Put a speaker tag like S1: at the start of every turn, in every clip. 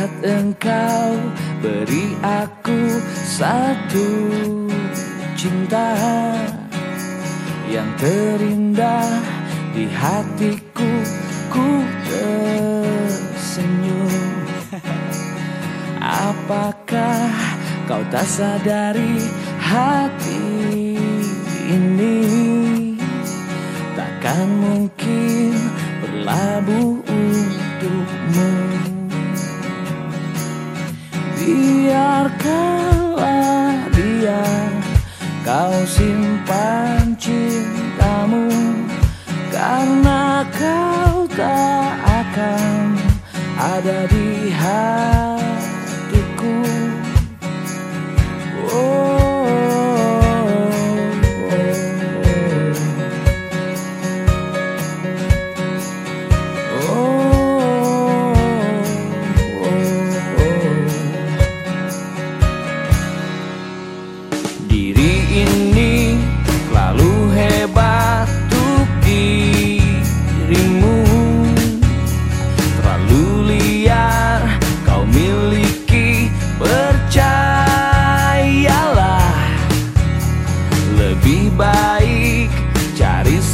S1: Saat engkau beri aku satu cinta Yang terindah di hatiku ku tersenyum. Apakah kau tak sadari hati ini? Takkan mungkin berlabuh kau simpan cintamu Karena kau tak akan ada di hatiku oh, oh, oh, oh. Ini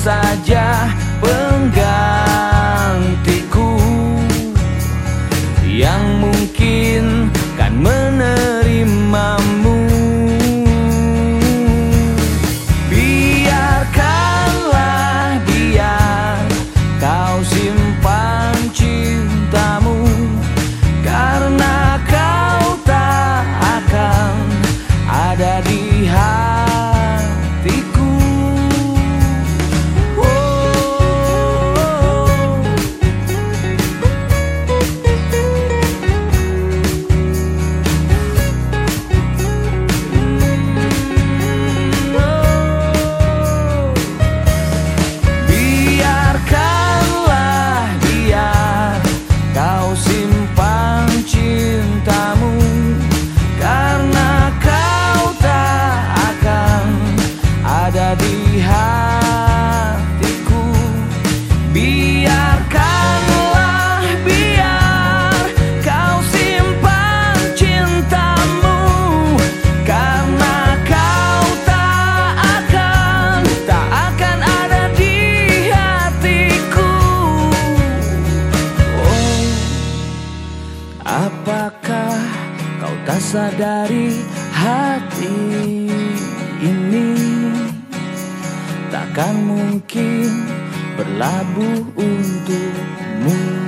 S1: saja penggantiku. Yang mungkin kan menerimamu. Biarkanlah dia kau simpan cintamu Karena kau tak akan ada di hatiku apakah kau tak sadari hati ini Takkan mungkin berlabuh untukmu